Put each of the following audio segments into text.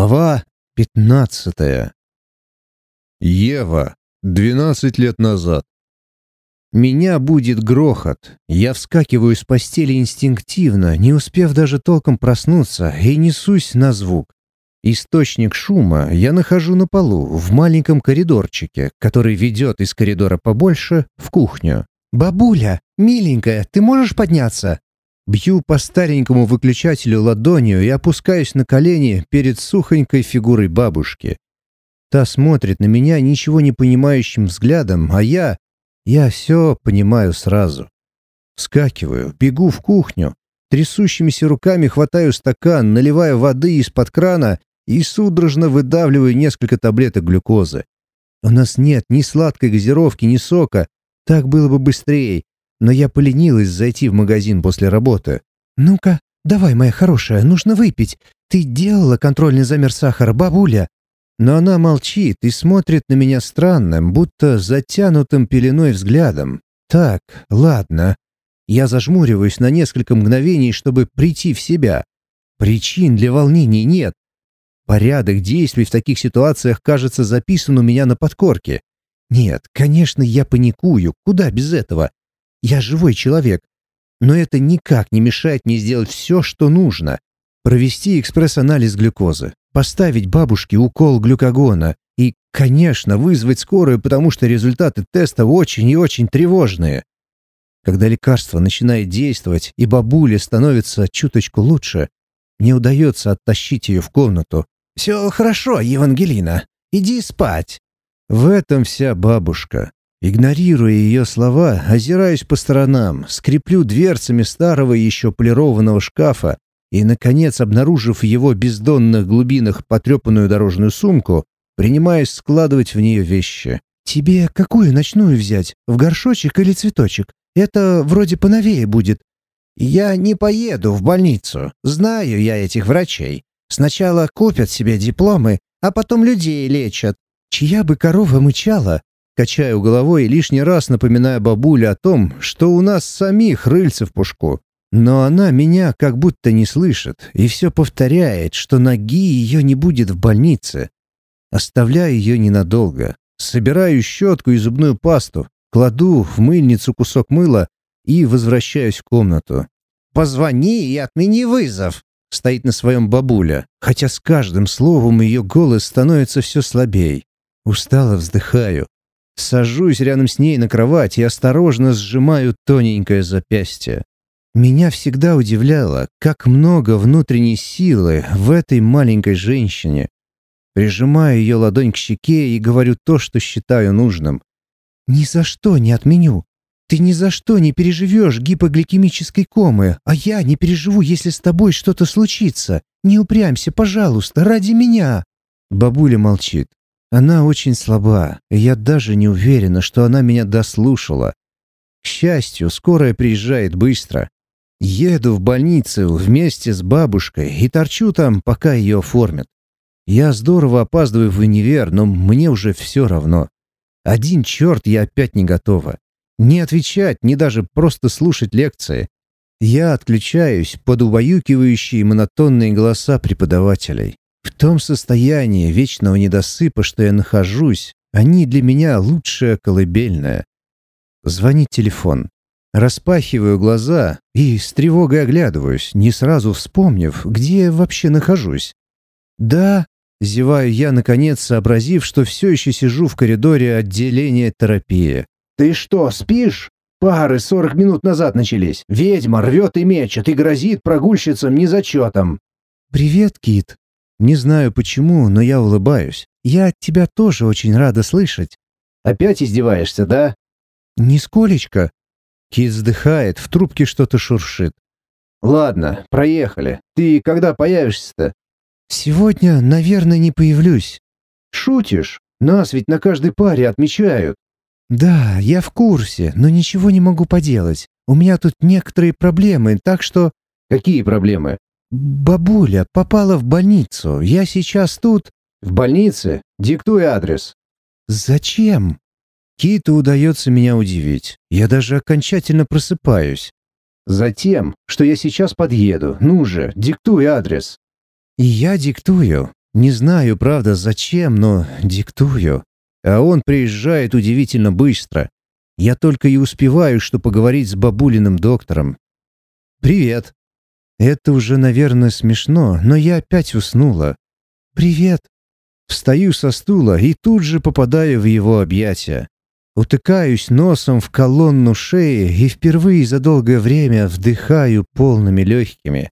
Глава пятнадцатая. Ева. Двенадцать лет назад. Меня будет грохот. Я вскакиваю с постели инстинктивно, не успев даже толком проснуться, и несусь на звук. Источник шума я нахожу на полу, в маленьком коридорчике, который ведет из коридора побольше в кухню. «Бабуля, миленькая, ты можешь подняться?» Бью по старенькому выключателю ладонью и опускаюсь на колени перед сухонькой фигурой бабушки. Та смотрит на меня ничего не понимающим взглядом, а я... Я все понимаю сразу. Вскакиваю, бегу в кухню, трясущимися руками хватаю стакан, наливаю воды из-под крана и судорожно выдавливаю несколько таблеток глюкозы. У нас нет ни сладкой газировки, ни сока. Так было бы быстрее но я поленилась зайти в магазин после работы. «Ну-ка, давай, моя хорошая, нужно выпить. Ты делала контрольный замер сахара, бабуля?» Но она молчит и смотрит на меня странным, будто затянутым пеленой взглядом. «Так, ладно». Я зажмуриваюсь на несколько мгновений, чтобы прийти в себя. Причин для волнений нет. Порядок действий в таких ситуациях, кажется, записан у меня на подкорке. Нет, конечно, я паникую, куда без этого. Я живой человек. Но это никак не мешает мне сделать все, что нужно. Провести экспресс-анализ глюкозы, поставить бабушке укол глюкогона и, конечно, вызвать скорую, потому что результаты теста очень и очень тревожные. Когда лекарство начинает действовать и бабуле становится чуточку лучше, мне удается оттащить ее в комнату. «Все хорошо, Евангелина. Иди спать». В этом вся бабушка. Игнорируя ее слова, озираюсь по сторонам, скреплю дверцами старого еще полированного шкафа и, наконец, обнаружив в его бездонных глубинах потрепанную дорожную сумку, принимаюсь складывать в нее вещи. «Тебе какую ночную взять? В горшочек или цветочек? Это вроде поновее будет». «Я не поеду в больницу. Знаю я этих врачей. Сначала купят себе дипломы, а потом людей лечат. Чья бы корова мычала, Качаю головой, лишний раз напоминая бабуле о том, что у нас самих рыльца в пушку. Но она меня как будто не слышит и все повторяет, что ноги ее не будет в больнице. Оставляю ее ненадолго. Собираю щетку и зубную пасту, кладу в мыльницу кусок мыла и возвращаюсь в комнату. «Позвони и отмени вызов!» — стоит на своем бабуля, хотя с каждым словом ее голос становится все слабее. Устало вздыхаю, Сажусь рядом с ней на кровать и осторожно сжимаю тоненькое запястье. Меня всегда удивляло, как много внутренней силы в этой маленькой женщине. Прижимаю ее ладонь к щеке и говорю то, что считаю нужным. «Ни за что не отменю. Ты ни за что не переживешь гипогликемической комы, а я не переживу, если с тобой что-то случится. Не упрямься, пожалуйста, ради меня». Бабуля молчит. Она очень слаба, и я даже не уверена, что она меня дослушала. К счастью, скорая приезжает быстро. Еду в больницу вместе с бабушкой и торчу там, пока ее оформят. Я здорово опаздываю в универ, но мне уже все равно. Один черт я опять не готова. Не отвечать, не даже просто слушать лекции. Я отключаюсь под убаюкивающие монотонные голоса преподавателей. В том состоянии вечного недосыпа, что я нахожусь, они для меня лучшая колыбельная. Звонит телефон. Распахиваю глаза и с тревогой оглядываюсь, не сразу вспомнив, где я вообще нахожусь. «Да», — зеваю я, наконец сообразив, что все еще сижу в коридоре отделения терапии. «Ты что, спишь?» Пары сорок минут назад начались. Ведьма рвет и мечет и грозит прогульщицам незачетом. «Привет, Кит», не знаю почему, но я улыбаюсь. Я от тебя тоже очень рада слышать. Опять издеваешься, да? Нисколечко. Кит вздыхает, в трубке что-то шуршит. Ладно, проехали. Ты когда появишься-то? Сегодня, наверное, не появлюсь. Шутишь? Нас ведь на каждой паре отмечают. Да, я в курсе, но ничего не могу поделать. У меня тут некоторые проблемы, так что... Какие проблемы? «Бабуля попала в больницу. Я сейчас тут...» «В больнице? Диктуй адрес». «Зачем?» Киту удается меня удивить. Я даже окончательно просыпаюсь. «Затем, что я сейчас подъеду. Ну же, диктуй адрес». И я диктую. Не знаю, правда, зачем, но диктую. А он приезжает удивительно быстро. Я только и успеваю, что поговорить с бабулиным доктором. «Привет». Это уже, наверное, смешно, но я опять уснула. «Привет». Встаю со стула и тут же попадаю в его объятия. Утыкаюсь носом в колонну шеи и впервые за долгое время вдыхаю полными легкими.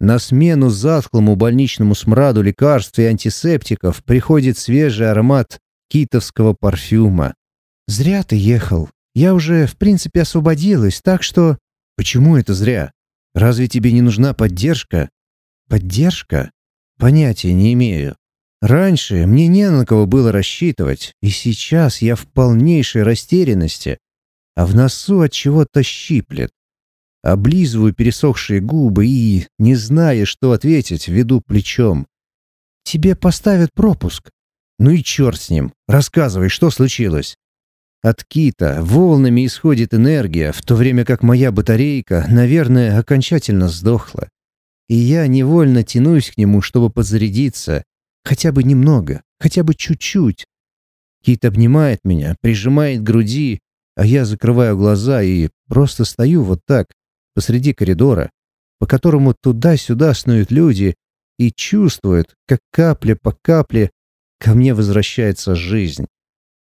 На смену затхлому больничному смраду лекарств и антисептиков приходит свежий аромат китовского парфюма. «Зря ты ехал. Я уже, в принципе, освободилась, так что...» «Почему это зря? Разве тебе не нужна поддержка?» «Поддержка? Понятия не имею. Раньше мне не на кого было рассчитывать, и сейчас я в полнейшей растерянности, а в носу от чего-то щиплет. Облизываю пересохшие губы и, не зная, что ответить, веду плечом. «Тебе поставят пропуск». «Ну и черт с ним. Рассказывай, что случилось?» От кита волнами исходит энергия, в то время как моя батарейка, наверное, окончательно сдохла. И я невольно тянусь к нему, чтобы подзарядиться. Хотя бы немного, хотя бы чуть-чуть. Кит обнимает меня, прижимает к груди, а я закрываю глаза и просто стою вот так, посреди коридора, по которому туда-сюда снуют люди и чувствуют, как капля по капле ко мне возвращается жизнь.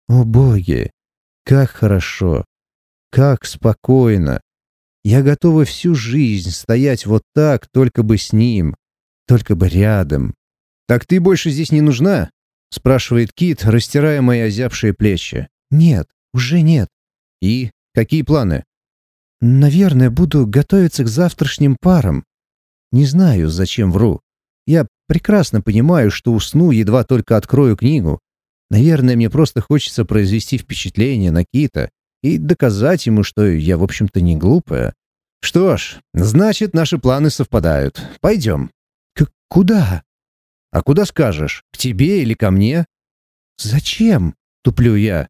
О боги, как хорошо, как спокойно. Я готова всю жизнь стоять вот так, только бы с ним, только бы рядом. «Так ты больше здесь не нужна?» — спрашивает Кит, растирая мои озябшие плечи. «Нет, уже нет». «И? Какие планы?» «Наверное, буду готовиться к завтрашним парам. Не знаю, зачем вру. Я прекрасно понимаю, что усну, едва только открою книгу. Наверное, мне просто хочется произвести впечатление на Кита и доказать ему, что я, в общем-то, не глупая. Что ж, значит, наши планы совпадают. Пойдем. К куда? А куда скажешь? К тебе или ко мне? Зачем? Туплю я.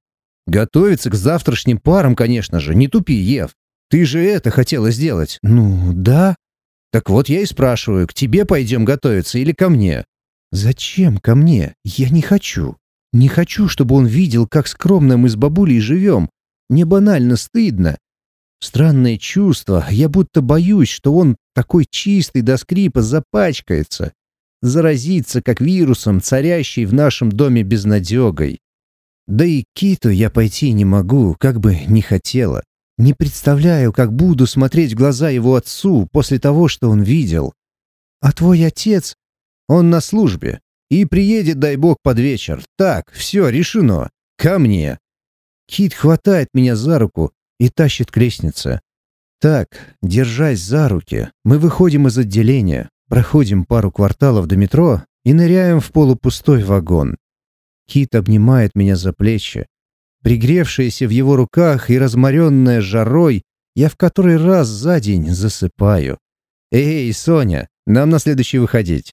Готовиться к завтрашним парам, конечно же, не тупи, Ев. Ты же это хотела сделать. Ну, да. Так вот я и спрашиваю, к тебе пойдем готовиться или ко мне? Зачем ко мне? Я не хочу. Не хочу, чтобы он видел, как скромно мы с бабулей живем. Мне банально стыдно. Странное чувство, я будто боюсь, что он такой чистый до скрипа запачкается. Заразится, как вирусом, царящий в нашем доме безнадегой. Да и Киту я пойти не могу, как бы не хотела. Не представляю, как буду смотреть в глаза его отцу после того, что он видел. А твой отец? Он на службе. И приедет, дай бог, под вечер. Так, все, решено. Ко мне. Кит хватает меня за руку и тащит к лестнице. Так, держась за руки, мы выходим из отделения, проходим пару кварталов до метро и ныряем в полупустой вагон. Кит обнимает меня за плечи. Пригревшаяся в его руках и разморенная жарой, я в который раз за день засыпаю. «Эй, Соня, нам на следующий выходить».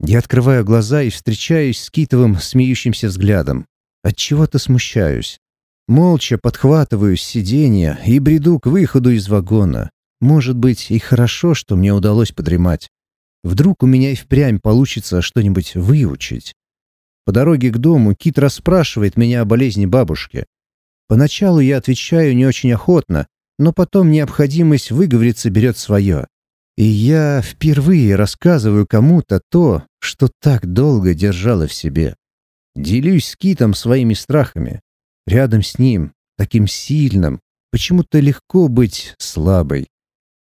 Я открываю глаза и встречаюсь с Китовым смеющимся взглядом. От чего то смущаюсь. Молча подхватываю с сиденья и бреду к выходу из вагона. Может быть, и хорошо, что мне удалось подремать. Вдруг у меня и впрямь получится что-нибудь выучить. По дороге к дому Кит расспрашивает меня о болезни бабушки. Поначалу я отвечаю не очень охотно, но потом необходимость выговориться берет свое. И я впервые рассказываю кому-то то, что так долго держала в себе. Делюсь с Китом своими страхами. Рядом с ним, таким сильным, почему-то легко быть слабой.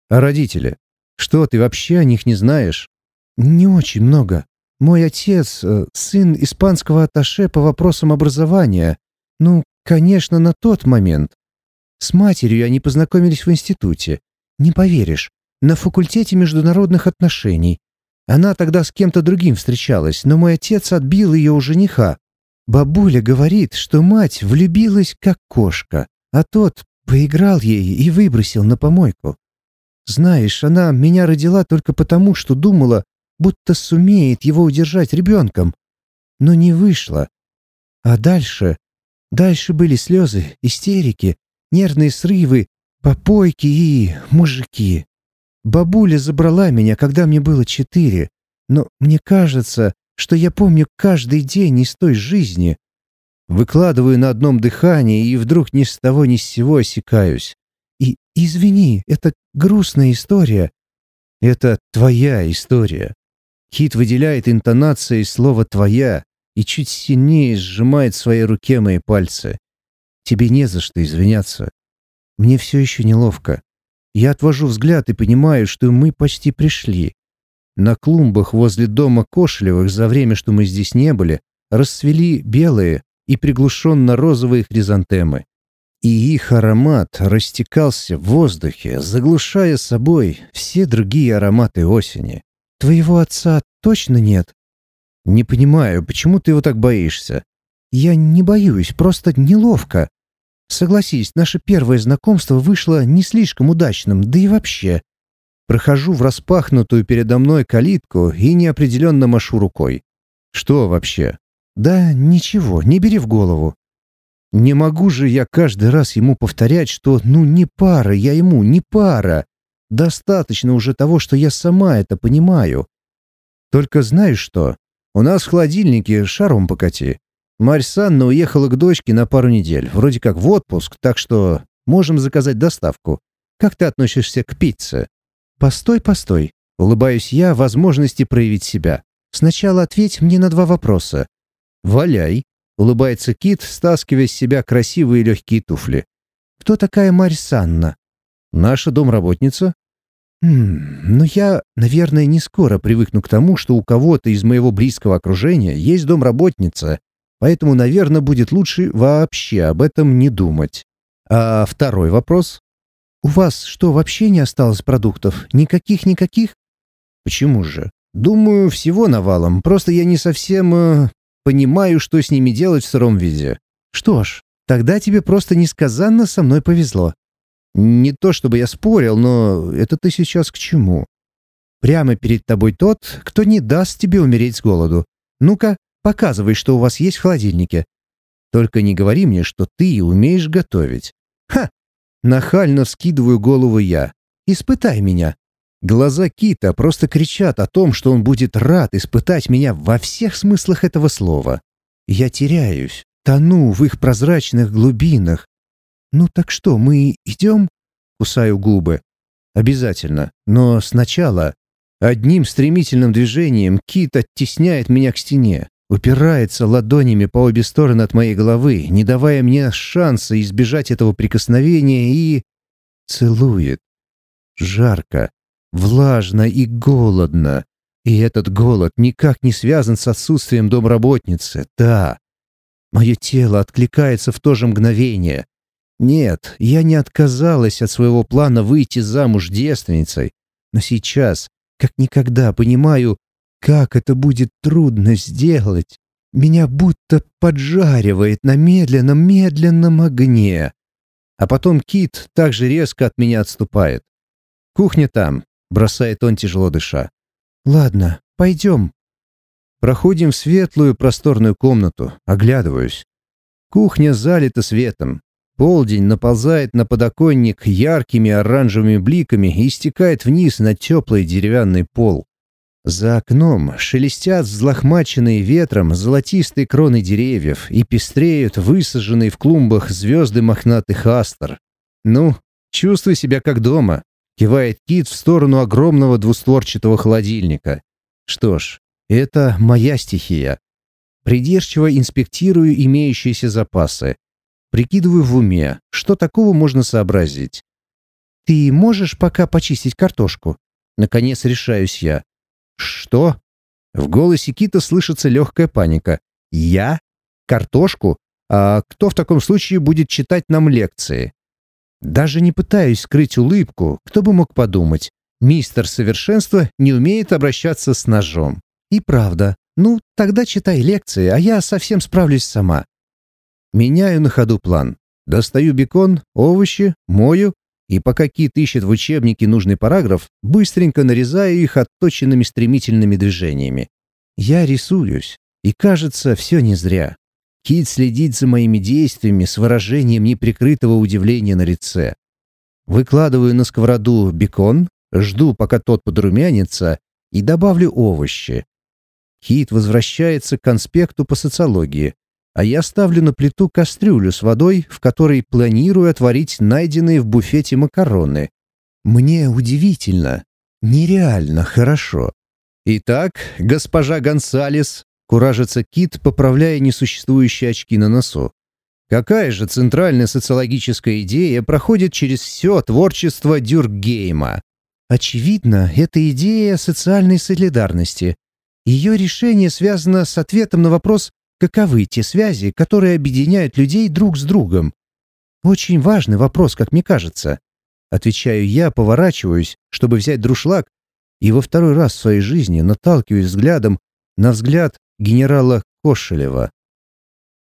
А родители? Что, ты вообще о них не знаешь? Не очень много. Мой отец э, — сын испанского атташе по вопросам образования. Ну, конечно, на тот момент. С матерью они познакомились в институте. Не поверишь, на факультете международных отношений. Она тогда с кем-то другим встречалась, но мой отец отбил ее у жениха. Бабуля говорит, что мать влюбилась как кошка, а тот поиграл ей и выбросил на помойку. Знаешь, она меня родила только потому, что думала, будто сумеет его удержать ребенком. Но не вышло. А дальше... Дальше были слезы, истерики, нервные срывы, попойки и мужики. Бабуля забрала меня, когда мне было четыре, но мне кажется, что я помню каждый день из той жизни. Выкладываю на одном дыхании и вдруг ни с того ни с сего осекаюсь. И извини, это грустная история. Это твоя история. Кит выделяет интонацией слово «твоя» и чуть сильнее сжимает в своей руке мои пальцы. Тебе не за что извиняться. Мне все еще неловко. Я отвожу взгляд и понимаю, что мы почти пришли. На клумбах возле дома Кошелевых за время, что мы здесь не были, расцвели белые и приглушенно-розовые хризантемы. И их аромат растекался в воздухе, заглушая собой все другие ароматы осени. «Твоего отца точно нет?» «Не понимаю, почему ты его так боишься?» «Я не боюсь, просто неловко. Согласись, наше первое знакомство вышло не слишком удачным, да и вообще. Прохожу в распахнутую передо мной калитку и неопределенно машу рукой. Что вообще? Да ничего, не бери в голову. Не могу же я каждый раз ему повторять, что ну не пара я ему, не пара. Достаточно уже того, что я сама это понимаю. Только знаешь что? У нас в холодильнике шаром покати. Марь Санна уехала к дочке на пару недель, вроде как в отпуск, так что можем заказать доставку. Как ты относишься к пицце? Постой, постой. Улыбаюсь я возможности проявить себя. Сначала ответь мне на два вопроса. Валяй. Улыбается Кит, стаскивая с себя красивые легкие туфли. Кто такая Марь Санна? Наша домработница. Хм, ну я, наверное, не скоро привыкну к тому, что у кого-то из моего близкого окружения есть домработница, Поэтому, наверное, будет лучше вообще об этом не думать. А второй вопрос? У вас что, вообще не осталось продуктов? Никаких-никаких? Почему же? Думаю, всего навалом. Просто я не совсем э, понимаю, что с ними делать в сыром виде. Что ж, тогда тебе просто несказанно со мной повезло. Не то чтобы я спорил, но это ты сейчас к чему? Прямо перед тобой тот, кто не даст тебе умереть с голоду. Ну-ка, Показывай, что у вас есть в холодильнике. Только не говори мне, что ты умеешь готовить. Ха! Нахально вскидываю голову я. Испытай меня. Глаза Кита просто кричат о том, что он будет рад испытать меня во всех смыслах этого слова. Я теряюсь, тону в их прозрачных глубинах. «Ну так что, мы идем?» Кусаю губы. «Обязательно. Но сначала...» Одним стремительным движением Кит оттесняет меня к стене упирается ладонями по обе стороны от моей головы, не давая мне шанса избежать этого прикосновения и... целует. Жарко, влажно и голодно. И этот голод никак не связан с отсутствием домработницы. Да, мое тело откликается в то же мгновение. Нет, я не отказалась от своего плана выйти замуж девственницей, но сейчас, как никогда, понимаю, как это будет трудно сделать! Меня будто поджаривает на медленном-медленном огне. А потом Кит также резко от меня отступает. «Кухня там», — бросает он, тяжело дыша. «Ладно, пойдем». Проходим в светлую просторную комнату, оглядываюсь. Кухня залита светом. Полдень наползает на подоконник яркими оранжевыми бликами и стекает вниз на теплый деревянный пол. За окном шелестят взлохмаченные ветром золотистые кроны деревьев и пестреют высаженные в клумбах звезды мохнатых астр. «Ну, чувствуй себя как дома», — кивает Кит в сторону огромного двустворчатого холодильника. «Что ж, это моя стихия. Придирчиво инспектирую имеющиеся запасы. Прикидываю в уме, что такого можно сообразить. «Ты можешь пока почистить картошку?» Наконец решаюсь я. «Что?» В голосе Кита слышится легкая паника. «Я? Картошку? А кто в таком случае будет читать нам лекции?» Даже не пытаюсь скрыть улыбку, кто бы мог подумать. Мистер Совершенство не умеет обращаться с ножом. И правда. Ну, тогда читай лекции, а я совсем справлюсь сама. Меняю на ходу план. Достаю бекон, овощи, мою, и пока Кит ищет в учебнике нужный параграф, быстренько нарезаю их отточенными стремительными движениями. Я рисуюсь, и кажется, все не зря. Кит следит за моими действиями с выражением неприкрытого удивления на лице. Выкладываю на сковороду бекон, жду, пока тот подрумянится, и добавлю овощи. Кит возвращается к конспекту по социологии, а я ставлю на плиту кастрюлю с водой, в которой планирую отварить найденные в буфете макароны. Мне удивительно, нереально хорошо. Итак, госпожа Гонсалес, куражится Кит, поправляя несуществующие очки на носу. Какая же центральная социологическая идея проходит через все творчество Дюркгейма? Очевидно, это идея социальной солидарности. Ее решение связано с ответом на вопрос каковы те связи, которые объединяют людей друг с другом? Очень важный вопрос, как мне кажется. Отвечаю я, поворачиваюсь, чтобы взять друшлаг, и во второй раз в своей жизни наталкиваюсь взглядом на взгляд генерала Кошелева.